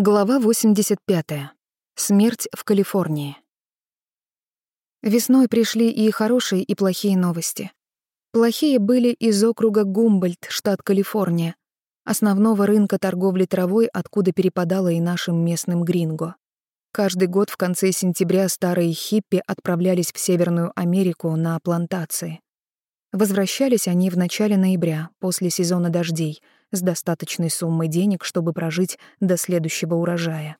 Глава 85. Смерть в Калифорнии. Весной пришли и хорошие, и плохие новости. Плохие были из округа Гумбольдт, штат Калифорния, основного рынка торговли травой, откуда перепадало и нашим местным гринго. Каждый год в конце сентября старые хиппи отправлялись в Северную Америку на плантации. Возвращались они в начале ноября, после сезона дождей — с достаточной суммой денег, чтобы прожить до следующего урожая.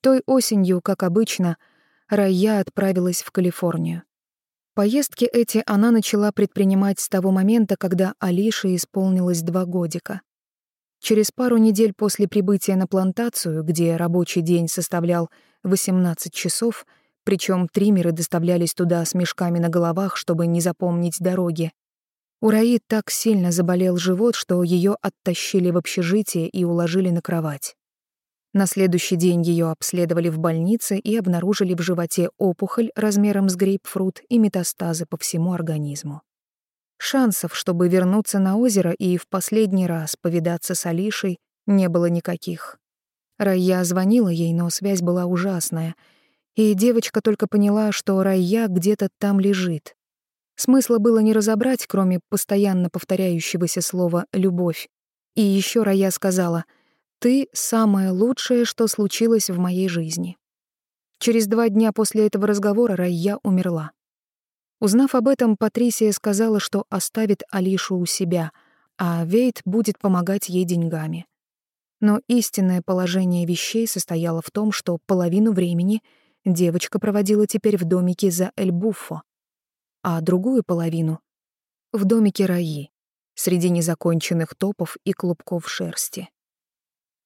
Той осенью, как обычно, Рая отправилась в Калифорнию. Поездки эти она начала предпринимать с того момента, когда Алише исполнилось два годика. Через пару недель после прибытия на плантацию, где рабочий день составлял 18 часов, причем триммеры доставлялись туда с мешками на головах, чтобы не запомнить дороги, у Раи так сильно заболел живот, что ее оттащили в общежитие и уложили на кровать. На следующий день ее обследовали в больнице и обнаружили в животе опухоль размером с грейпфрут и метастазы по всему организму. Шансов, чтобы вернуться на озеро и в последний раз повидаться с Алишей, не было никаких. Рая звонила ей, но связь была ужасная, и девочка только поняла, что Рая где-то там лежит, Смысла было не разобрать, кроме постоянно повторяющегося слова «любовь». И еще Рая сказала «Ты — самое лучшее, что случилось в моей жизни». Через два дня после этого разговора Рая умерла. Узнав об этом, Патрисия сказала, что оставит Алишу у себя, а Вейт будет помогать ей деньгами. Но истинное положение вещей состояло в том, что половину времени девочка проводила теперь в домике за Эльбуффо, а другую половину — в домике Раи, среди незаконченных топов и клубков шерсти.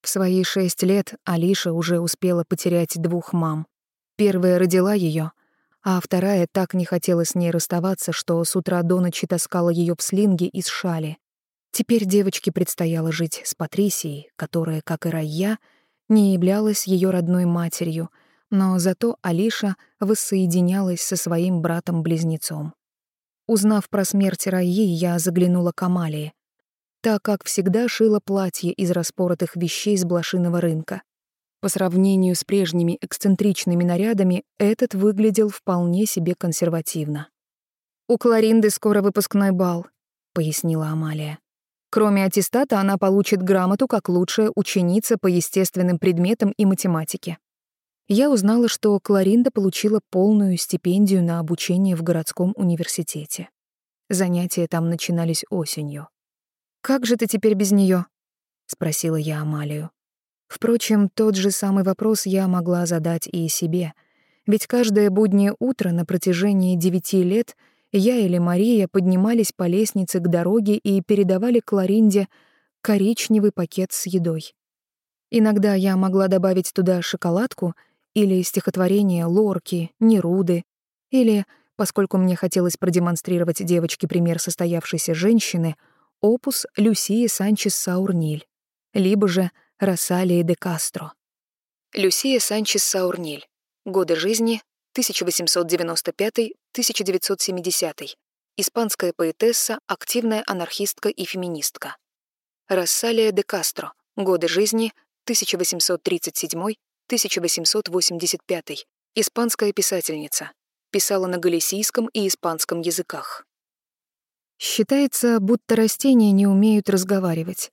В свои шесть лет Алиша уже успела потерять двух мам. Первая родила ее, а вторая так не хотела с ней расставаться, что с утра до ночи таскала ее в слинге из шали. Теперь девочке предстояло жить с Патрисией, которая, как и Райя, не являлась ее родной матерью — но зато Алиша воссоединялась со своим братом-близнецом. Узнав про смерть Раи, я заглянула к Амалии. Так, как всегда, шила платье из распоротых вещей с блошиного рынка. По сравнению с прежними эксцентричными нарядами, этот выглядел вполне себе консервативно. «У Кларинды скоро выпускной бал», — пояснила Амалия. Кроме аттестата, она получит грамоту как лучшая ученица по естественным предметам и математике я узнала, что Кларинда получила полную стипендию на обучение в городском университете. Занятия там начинались осенью. «Как же ты теперь без нее? спросила я Амалию. Впрочем, тот же самый вопрос я могла задать и себе, ведь каждое буднее утро на протяжении девяти лет я или Мария поднимались по лестнице к дороге и передавали Кларинде коричневый пакет с едой. Иногда я могла добавить туда шоколадку — или стихотворение Лорки, Неруды, или, поскольку мне хотелось продемонстрировать девочке пример состоявшейся женщины, опус Люсии Санчес Саурниль, либо же Рассалии де Кастро. Люсия Санчес Саурниль. Годы жизни 1895-1970. Испанская поэтесса, активная анархистка и феминистка. Рассалия де Кастро. Годы жизни 1837 1885. Испанская писательница. Писала на галисийском и испанском языках. Считается, будто растения не умеют разговаривать,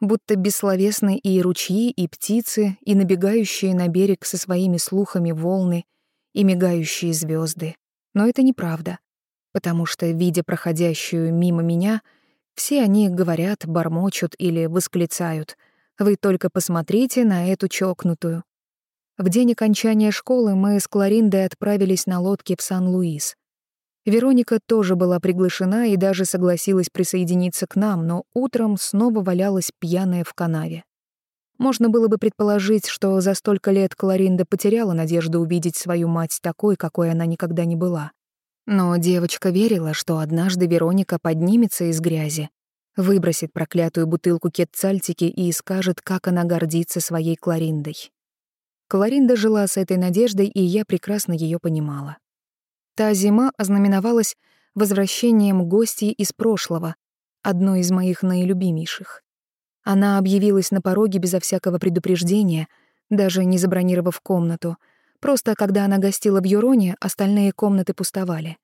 будто бессловесны и ручьи, и птицы, и набегающие на берег со своими слухами волны, и мигающие звезды. Но это неправда, потому что, видя проходящую мимо меня, все они говорят, бормочут или восклицают. Вы только посмотрите на эту чокнутую. В день окончания школы мы с Клариндой отправились на лодке в Сан-Луис. Вероника тоже была приглашена и даже согласилась присоединиться к нам, но утром снова валялась пьяная в канаве. Можно было бы предположить, что за столько лет Кларинда потеряла надежду увидеть свою мать такой, какой она никогда не была. Но девочка верила, что однажды Вероника поднимется из грязи, выбросит проклятую бутылку кетцальтики и скажет, как она гордится своей Клариндой. Кларинда жила с этой надеждой, и я прекрасно ее понимала. Та зима ознаменовалась возвращением гостей из прошлого, одной из моих наилюбимейших. Она объявилась на пороге безо всякого предупреждения, даже не забронировав комнату. Просто когда она гостила в Юроне, остальные комнаты пустовали.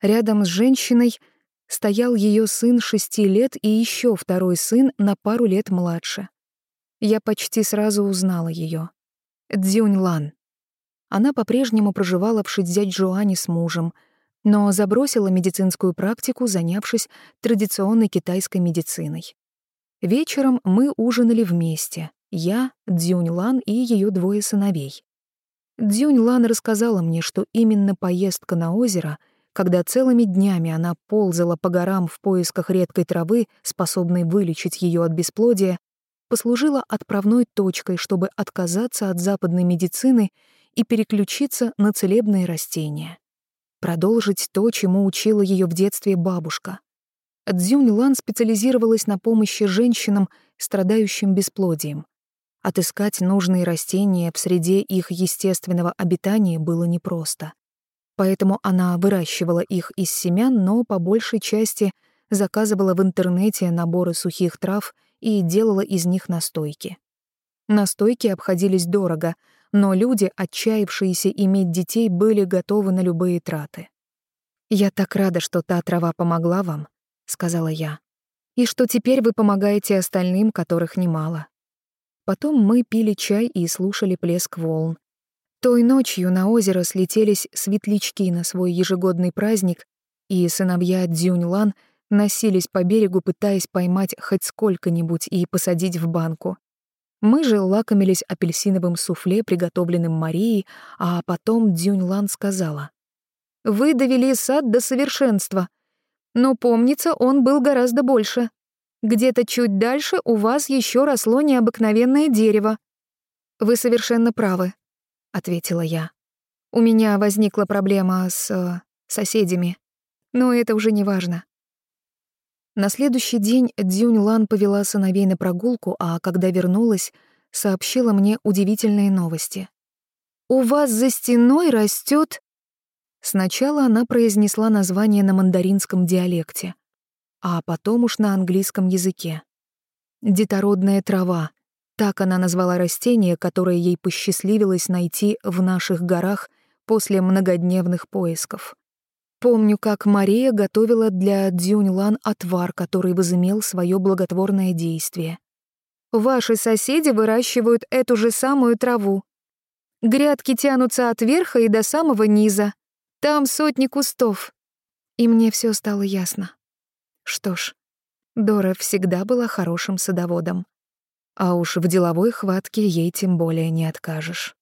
Рядом с женщиной стоял ее сын шести лет и еще второй сын на пару лет младше. Я почти сразу узнала ее. Дзюнь Лан. Она по-прежнему проживала в Шидзядь-Жуане с мужем, но забросила медицинскую практику, занявшись традиционной китайской медициной. Вечером мы ужинали вместе. Я, Дзюнь Лан и ее двое сыновей. Дзюнь Лан рассказала мне, что именно поездка на озеро, когда целыми днями она ползала по горам в поисках редкой травы, способной вылечить ее от бесплодия, послужила отправной точкой, чтобы отказаться от западной медицины и переключиться на целебные растения. Продолжить то, чему учила ее в детстве бабушка. Цзюнь Лан специализировалась на помощи женщинам, страдающим бесплодием. Отыскать нужные растения в среде их естественного обитания было непросто. Поэтому она выращивала их из семян, но по большей части заказывала в интернете наборы сухих трав и делала из них настойки. Настойки обходились дорого, но люди, отчаявшиеся иметь детей, были готовы на любые траты. «Я так рада, что та трава помогла вам», — сказала я, «и что теперь вы помогаете остальным, которых немало». Потом мы пили чай и слушали плеск волн. Той ночью на озеро слетелись светлячки на свой ежегодный праздник, и сыновья Дзюнь-Лан носились по берегу, пытаясь поймать хоть сколько-нибудь и посадить в банку. Мы же лакомились апельсиновым суфле, приготовленным Марией, а потом Дзюнь-Лан сказала. «Вы довели сад до совершенства, но, помнится, он был гораздо больше. Где-то чуть дальше у вас еще росло необыкновенное дерево». «Вы совершенно правы», — ответила я. «У меня возникла проблема с... Э, соседями. Но это уже не важно. На следующий день Дзюнь Лан повела сыновей на прогулку, а когда вернулась, сообщила мне удивительные новости. «У вас за стеной растет. Сначала она произнесла название на мандаринском диалекте, а потом уж на английском языке. «Детородная трава», так она назвала растение, которое ей посчастливилось найти в наших горах после многодневных поисков. Помню, как Мария готовила для Дзюньлан отвар, который возымел свое благотворное действие. Ваши соседи выращивают эту же самую траву. Грядки тянутся от верха и до самого низа. Там сотни кустов. И мне все стало ясно. Что ж, Дора всегда была хорошим садоводом. А уж в деловой хватке ей тем более не откажешь.